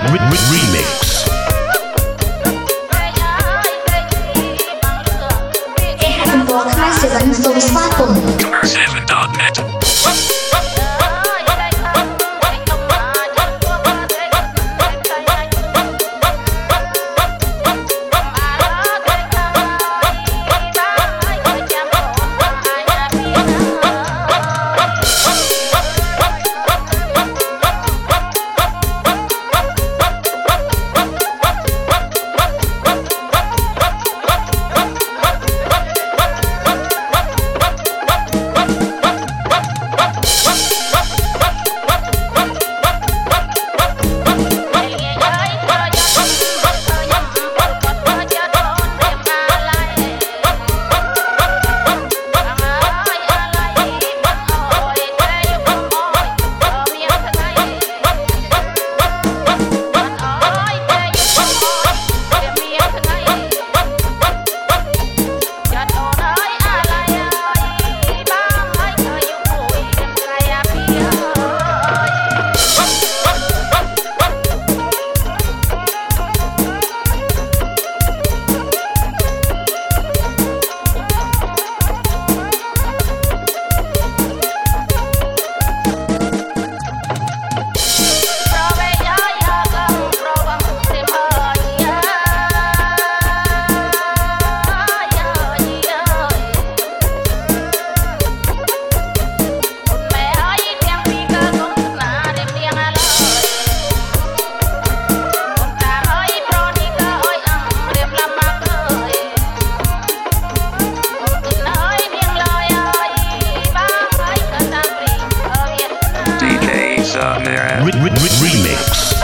remix. Seven.net remix.